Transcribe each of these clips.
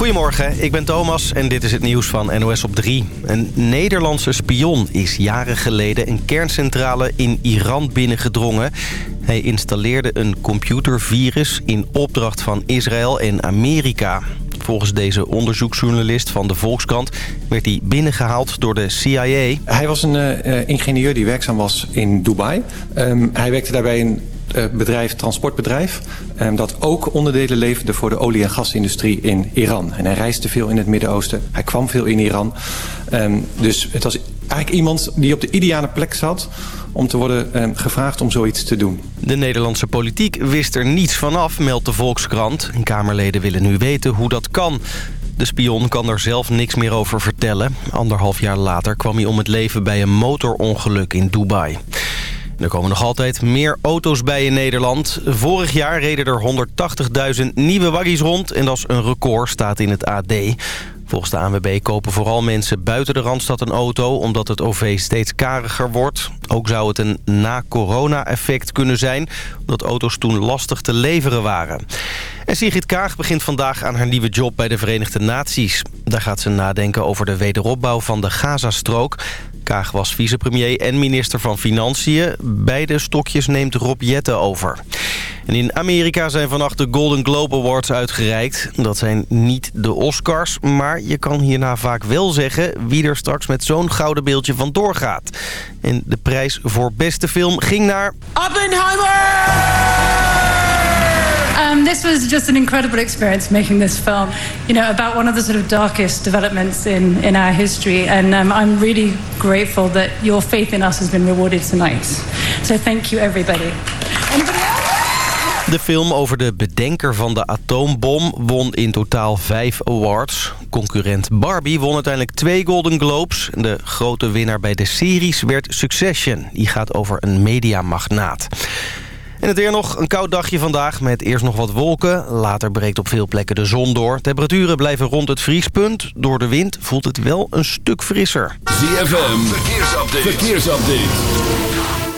Goedemorgen, ik ben Thomas en dit is het nieuws van NOS op 3. Een Nederlandse spion is jaren geleden een kerncentrale in Iran binnengedrongen. Hij installeerde een computervirus in opdracht van Israël en Amerika. Volgens deze onderzoeksjournalist van de Volkskrant werd hij binnengehaald door de CIA. Hij was een uh, ingenieur die werkzaam was in Dubai. Um, hij werkte daarbij in bedrijf, transportbedrijf... Um, dat ook onderdelen leverde voor de olie- en gasindustrie in Iran. En hij reisde veel in het Midden-Oosten. Hij kwam veel in Iran. Um, dus het was eigenlijk iemand die op de ideale plek zat om te worden eh, gevraagd om zoiets te doen. De Nederlandse politiek wist er niets vanaf, meldt de Volkskrant. Kamerleden willen nu weten hoe dat kan. De spion kan er zelf niks meer over vertellen. Anderhalf jaar later kwam hij om het leven bij een motorongeluk in Dubai. Er komen nog altijd meer auto's bij in Nederland. Vorig jaar reden er 180.000 nieuwe waggies rond en dat is een record, staat in het AD. Volgens de ANWB kopen vooral mensen buiten de Randstad een auto... omdat het OV steeds kariger wordt. Ook zou het een na-corona-effect kunnen zijn... omdat auto's toen lastig te leveren waren. En Sigrid Kaag begint vandaag aan haar nieuwe job bij de Verenigde Naties. Daar gaat ze nadenken over de wederopbouw van de Gazastrook. Kaag was vicepremier en minister van Financiën. Beide stokjes neemt Rob Jette over. En in Amerika zijn vannacht de Golden Globe Awards uitgereikt. Dat zijn niet de Oscars, maar je kan hierna vaak wel zeggen... wie er straks met zo'n gouden beeldje vandoor gaat. En de prijs voor beste film ging naar... Oppenheimer! Um, this was just an incredible experience making this film. You know, about one of the sort of darkest developments in, in our history. And um, I'm really grateful that your faith in us has been rewarded tonight. So thank you, everybody. Anybody else? De film over de bedenker van de atoombom won in totaal vijf awards. Concurrent Barbie won uiteindelijk twee Golden Globes. De grote winnaar bij de series werd Succession. Die gaat over een mediamagnaat. En het weer nog een koud dagje vandaag met eerst nog wat wolken. Later breekt op veel plekken de zon door. Temperaturen blijven rond het vriespunt. Door de wind voelt het wel een stuk frisser. ZFM, verkeersupdate. verkeersupdate.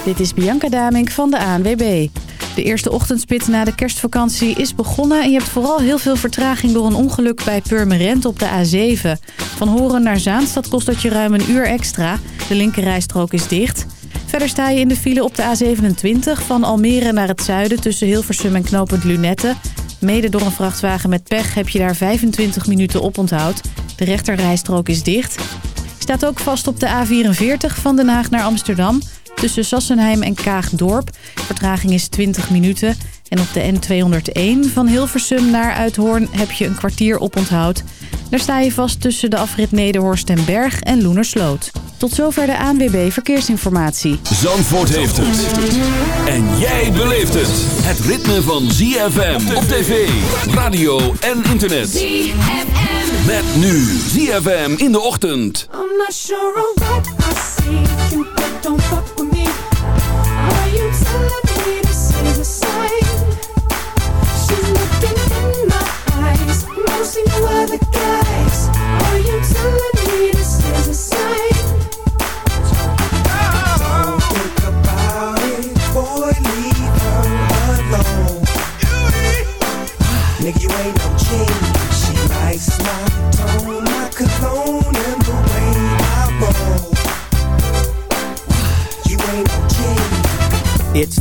Dit is Bianca Damink van de ANWB. De eerste ochtendspit na de kerstvakantie is begonnen... en je hebt vooral heel veel vertraging door een ongeluk bij Purmerend op de A7. Van Horen naar Zaanstad kost dat je ruim een uur extra. De linkerrijstrook is dicht. Verder sta je in de file op de A27 van Almere naar het zuiden... tussen Hilversum en knooppunt Lunette. Mede door een vrachtwagen met pech heb je daar 25 minuten op onthoud. De rechterrijstrook is dicht. Staat ook vast op de A44 van Den Haag naar Amsterdam tussen Sassenheim en Kaagdorp. Vertraging is 20 minuten. En op de N201 van Hilversum naar Uithoorn heb je een kwartier op onthoud. Daar sta je vast tussen de afrit Nederhorst en Berg en Loenersloot. Tot zover de ANWB Verkeersinformatie. Zandvoort heeft het. En jij beleeft het. Het ritme van ZFM op tv, radio en internet. ZFM. Met nu ZFM in de ochtend. I'm not sure what I see. Don't fuck with me. Are you telling me this is a sign? No single other guys. Are you telling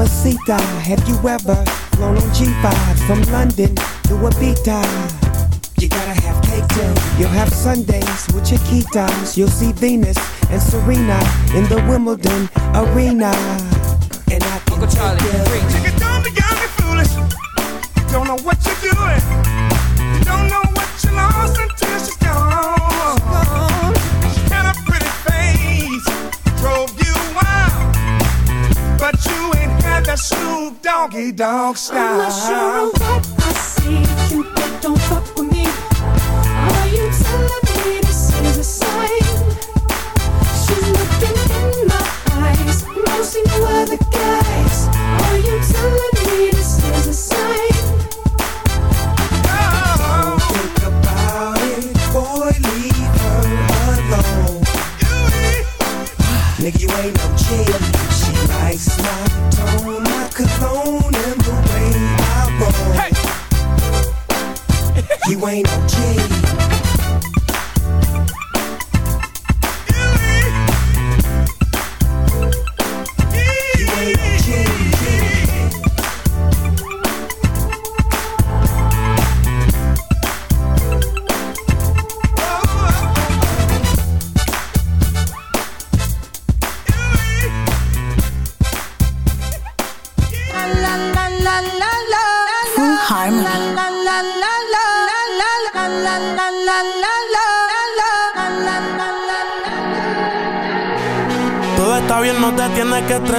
mamacita, have you ever flown on G5 from London to Ibiza? You gotta have cake too. You'll have Sundays with your keytimes. You'll see Venus and Serena in the Wimbledon arena. And I can take you. Chicken, don't be young and foolish. You don't know what you're doing. Doggy Dog I'm not sure style. what I see, Cupid, don't fuck with me. Are you telling me this is a sign? She's looking in my eyes, mostly no other guys. Are you telling me this is a sign? Oh, Think about it, boy, leave her alone. Nigga, you ain't no G.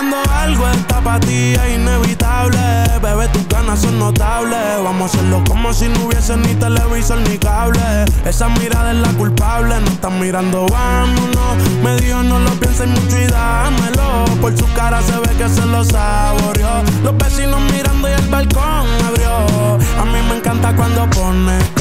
Cuando algo está para ti es inevitable, bebé, tus ganas son notables. Vamos a hacerlo como si no hubiese ni televisor ni cable. Esa mirada es la culpable, no están mirando, vámonos. Me dijo no lo pienses mucho y dámelo. Por su cara se ve que se lo saboreó. Los vecinos mirando y el balcón abrió. A mí me encanta cuando pone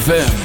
ZFM.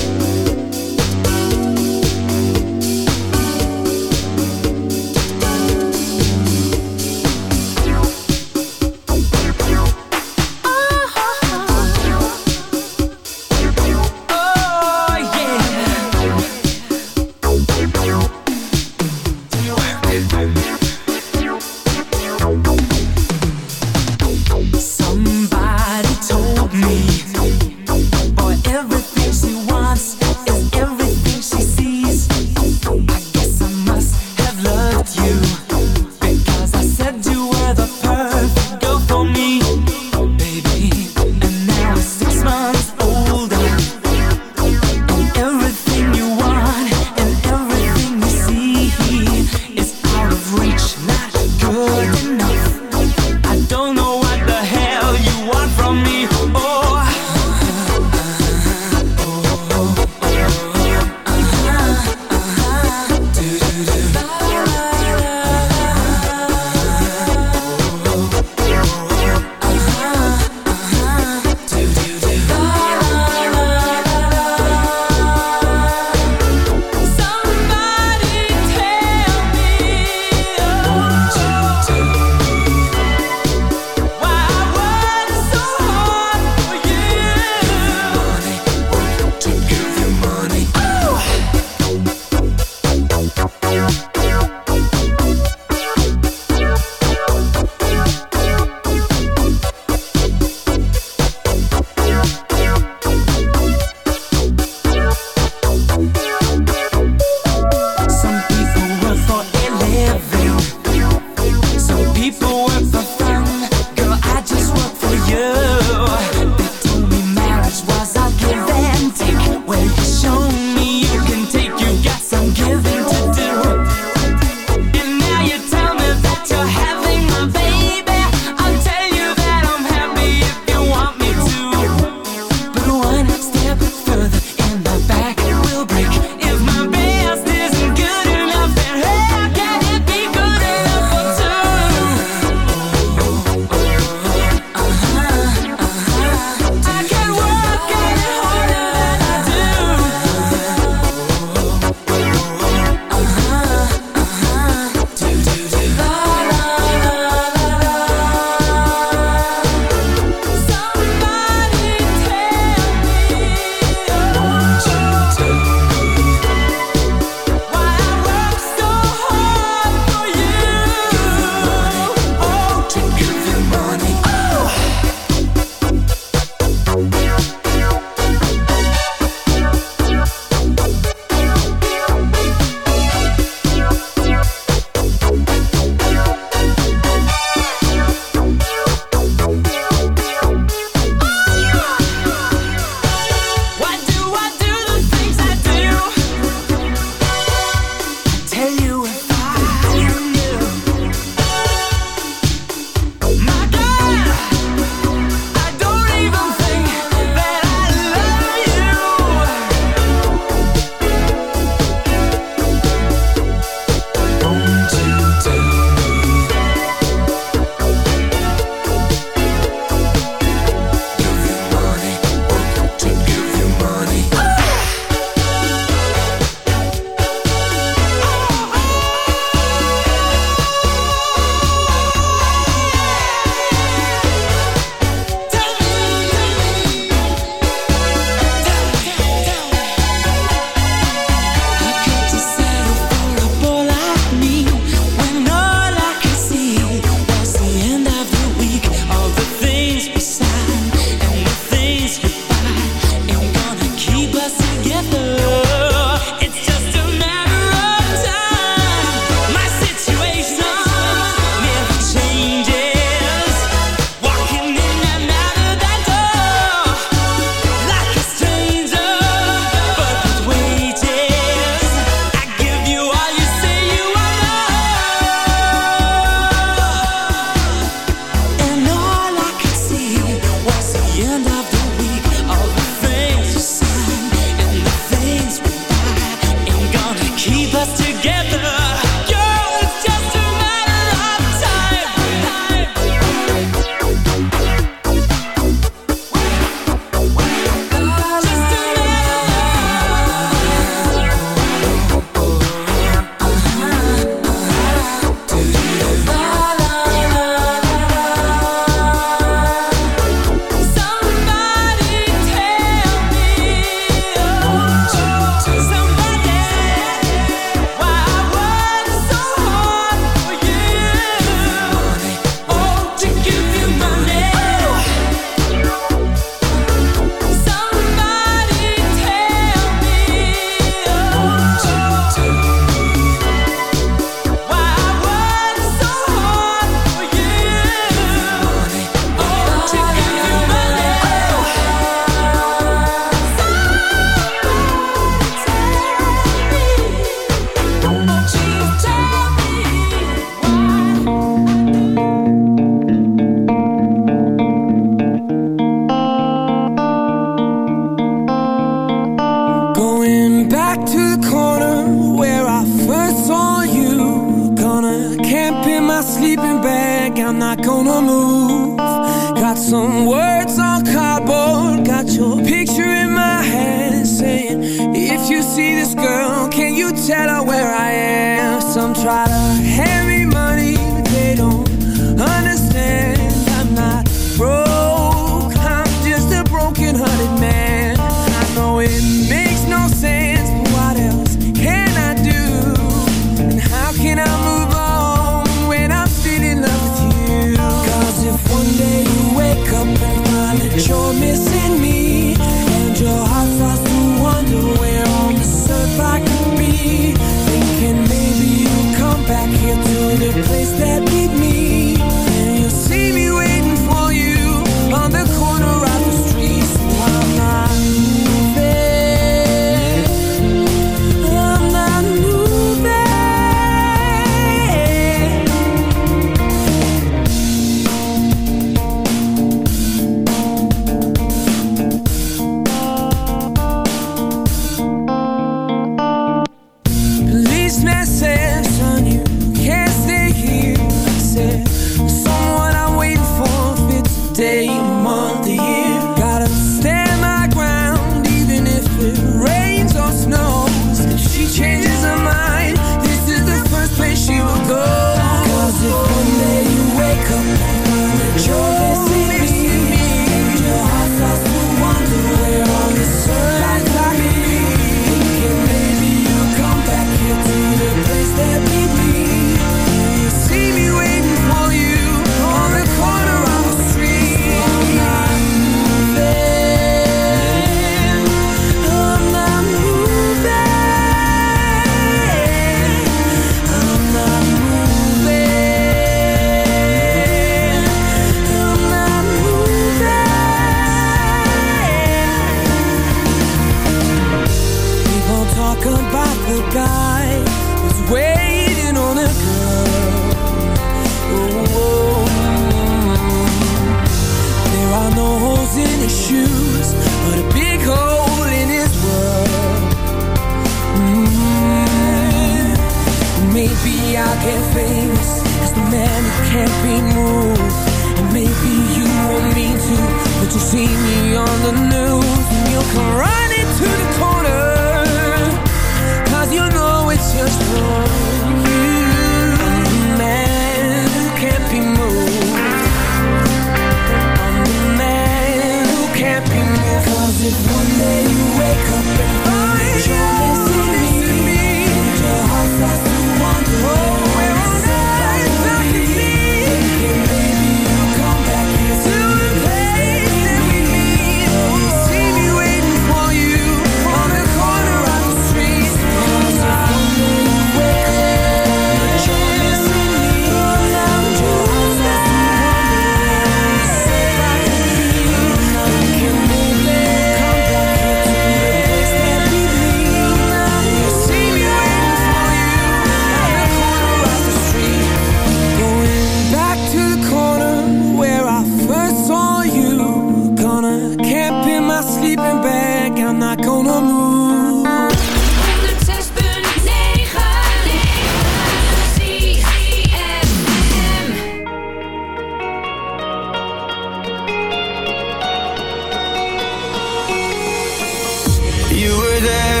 There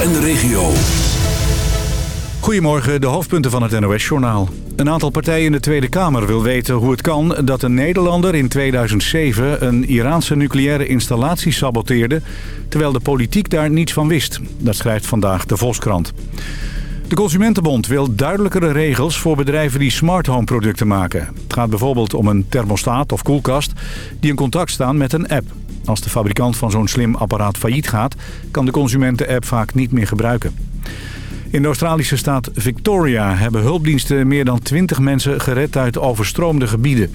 en de regio. Goedemorgen, de hoofdpunten van het NOS-journaal. Een aantal partijen in de Tweede Kamer wil weten hoe het kan dat een Nederlander in 2007 een Iraanse nucleaire installatie saboteerde, terwijl de politiek daar niets van wist. Dat schrijft vandaag de Volkskrant. De Consumentenbond wil duidelijkere regels voor bedrijven die smart home producten maken. Het gaat bijvoorbeeld om een thermostaat of koelkast die in contact staan met een app. Als de fabrikant van zo'n slim apparaat failliet gaat, kan de consumenten-app vaak niet meer gebruiken. In de Australische staat Victoria hebben hulpdiensten meer dan 20 mensen gered uit overstroomde gebieden.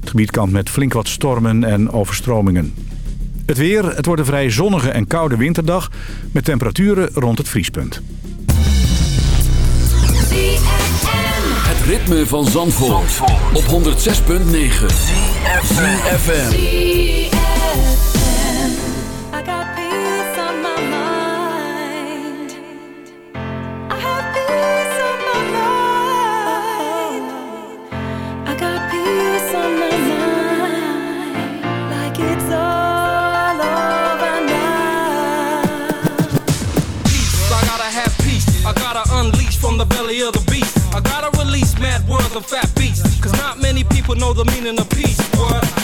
Het gebied kampt met flink wat stormen en overstromingen. Het weer, het wordt een vrij zonnige en koude winterdag met temperaturen rond het vriespunt. Het ritme van Zandvoort, op 106.9. FM. Of the beast. I gotta release mad words of fat beasts. Cause not many people know the meaning of peace. What?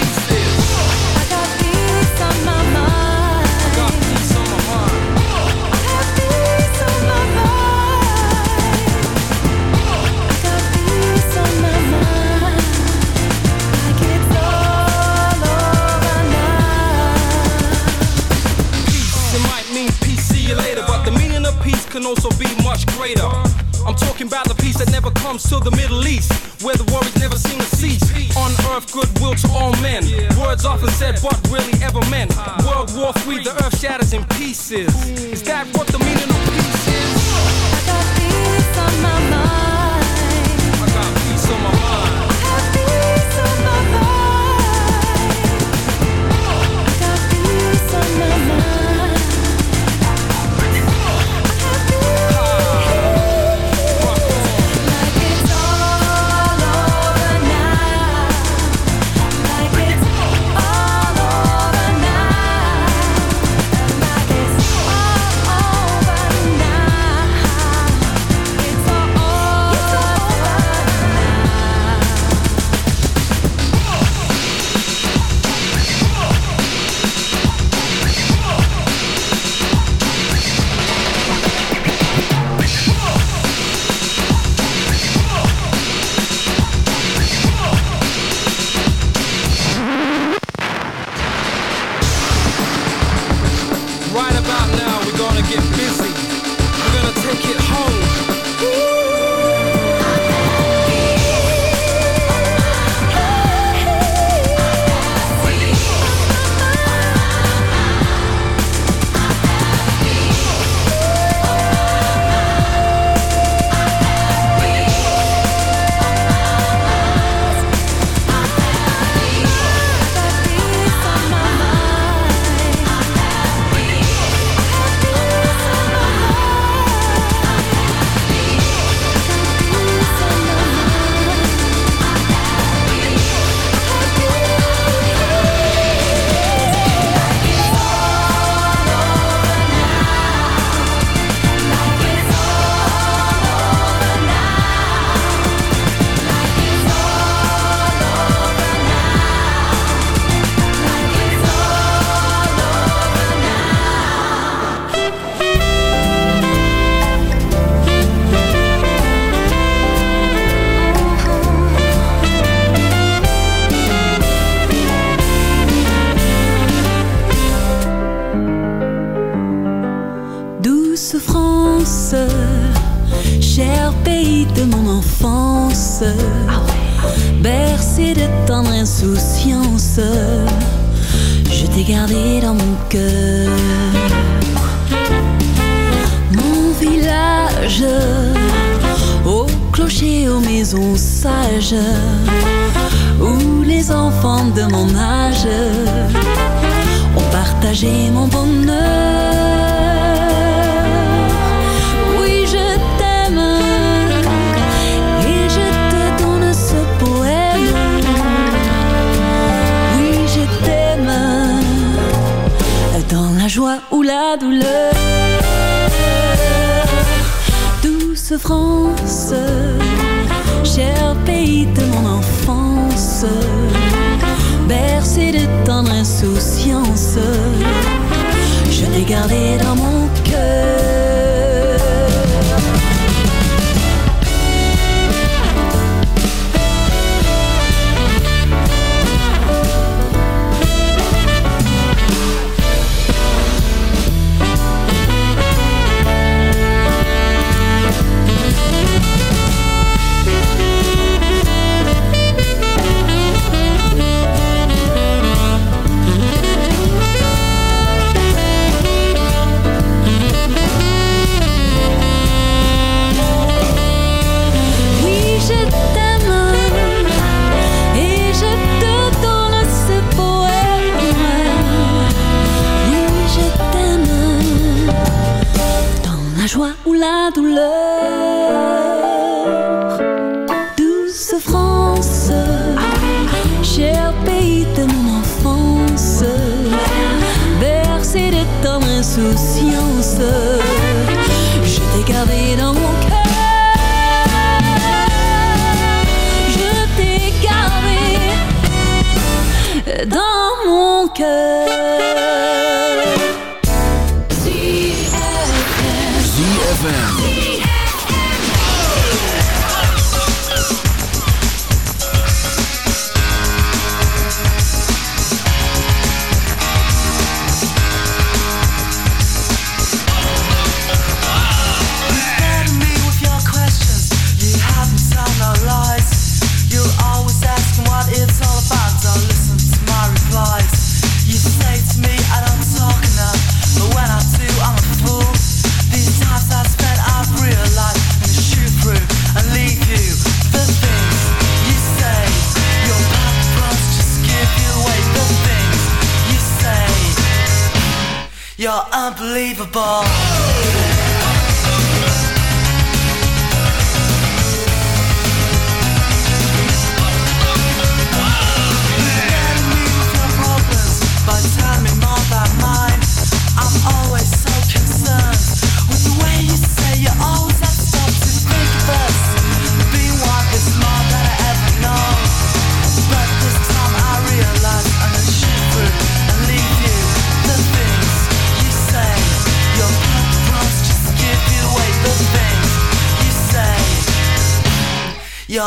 it might mean peace, see you later, but the meaning of peace can also be much greater. I'm talking about the peace that never comes to the Middle East, where the war is never seen a cease. On earth, goodwill to all men. Words often said, but really ever meant. World War III, the earth shatters in pieces. Is that what the meaning of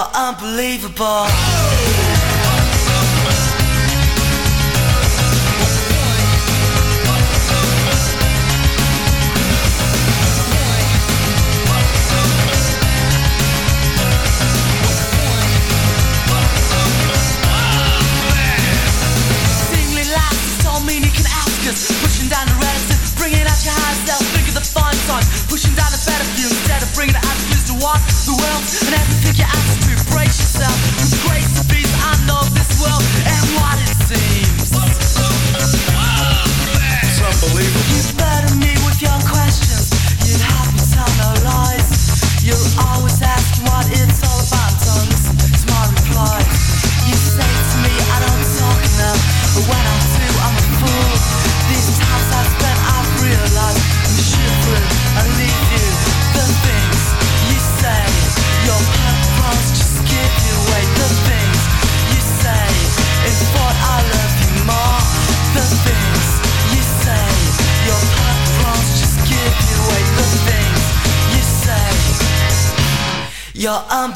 You're unbelievable. Pushing down the bringing out your think of the. Pushing down the better view, instead of bringing the attitudes to what the world and everything.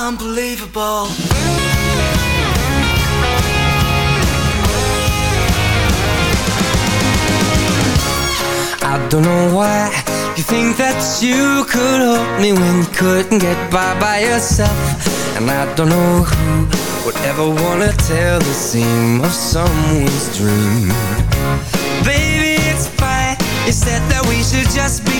Unbelievable. I don't know why you think that you could help me when you couldn't get by by yourself. And I don't know who would ever wanna tell the seam of someone's dream. Baby, it's fine. You said that we should just be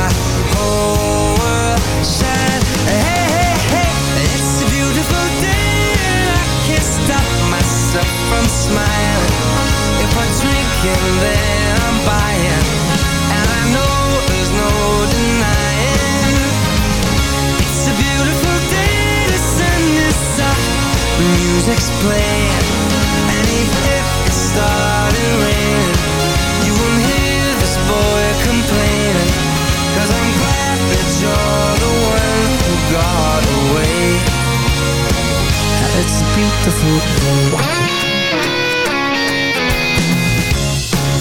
I and I'm buying, and I know there's no denying. It's a beautiful day. The sun is up, music's playing, and even if it started raining, you won't hear this boy complaining. Cause I'm glad that you're the one who got away. It's a beautiful day.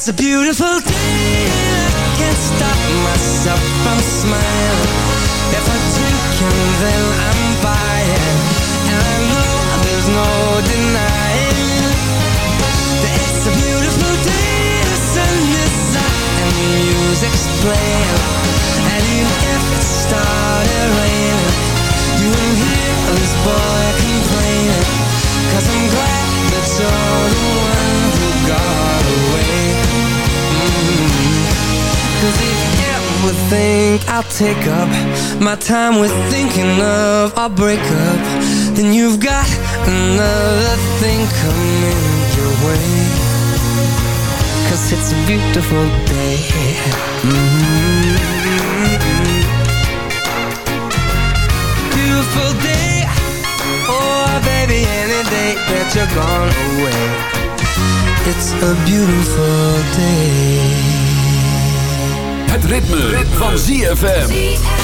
It's a beautiful day. And I can't stop myself from smiling. If I then I'm buying. And I know there's no denying That it's a beautiful day. The sun is and music's playing. And you're the one who got away. Cause if you think I'll take up My time with thinking of our breakup Then you've got another thing coming your way Cause it's a beautiful day gone away It's a beautiful day Het ritme, van ZFM.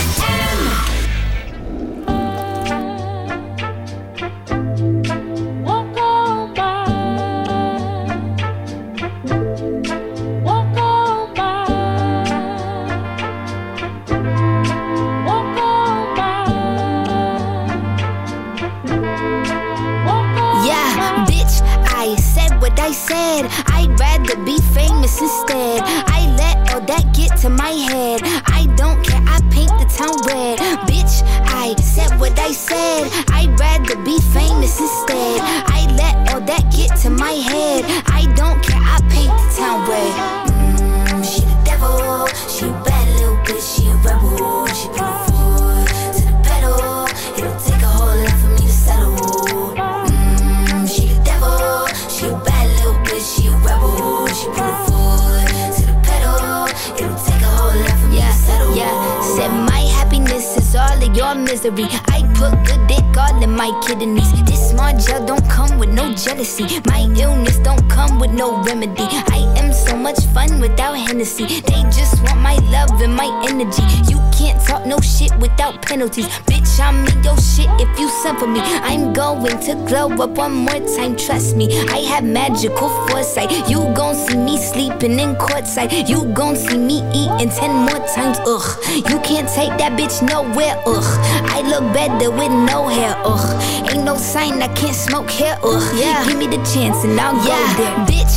Up one more time, trust me. I have magical foresight. You gon' see me sleeping in courtside. You gon' see me eating ten more times, ugh. You can't take that bitch nowhere, ugh. I look better with no hair, ugh. Ain't no sign I can't smoke hair, ugh. Yeah. Give me the chance and I'll Yeah. go there. Bitch,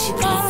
起飞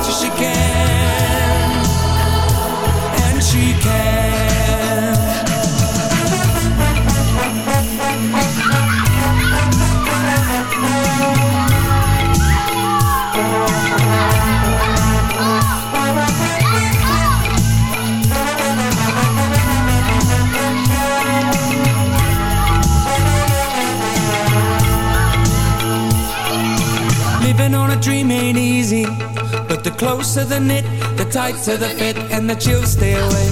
dream ain't easy But the closer the knit, the tighter the fit And the chills stay away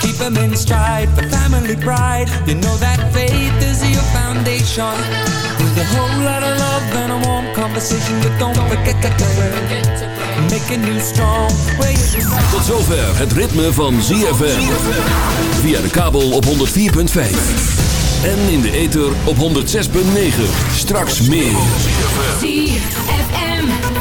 Keep them in stride for family pride You know that faith is your foundation With a whole lot of love and a warm conversation But don't forget to making you strong. Tot zover het ritme van ZFM. Via de kabel op 104.5. En in de ether op 106.9. Straks meer.